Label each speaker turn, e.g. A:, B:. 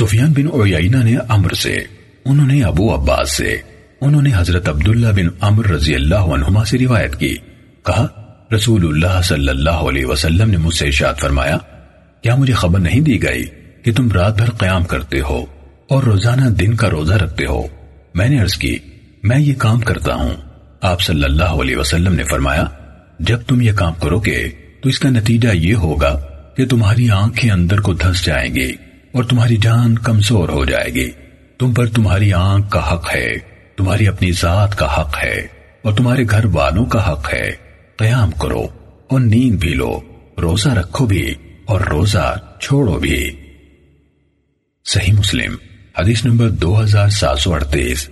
A: سفیان بن عیینہ نے عمر سے، انہوں نے ابو عباس سے، انہوں نے حضرت عبداللہ بن عمر رضی اللہ عنہما سے روایت کی۔ کہا رسول اللہ صلی اللہ علیہ وسلم نے مجھ سے ارشاد فرمایا، کیا مجھے خبر نہیں دی گئی کہ تم رات بھر قیام کرتے ہو اور روزانہ دن کا روزہ رکھتے ہو؟ میں نے عرض کی، میں یہ کام کرتا ہوں۔ آپ صلی اللہ علیہ وسلم نے فرمایا، جب تم یہ کام کرو گے تو اس کا نتیجہ یہ ہوگا کہ تمہاری آنکھیں اندر کو دھس جائیں گی۔ اور تمہاری جان کمزور ہو جائے گی۔ تم پر تمہاری آنکھ کا حق ہے، تمہاری اپنی ذات کا حق ہے، اور تمہارے گھر والوں کا حق ہے۔ قیام کرو اور نیند بھی لو، روزہ رکھو بھی اور روزہ چھوڑو بھی۔ صحیح مسلم، حدیث نمبر دو ہزار سات سو اڑتیس۔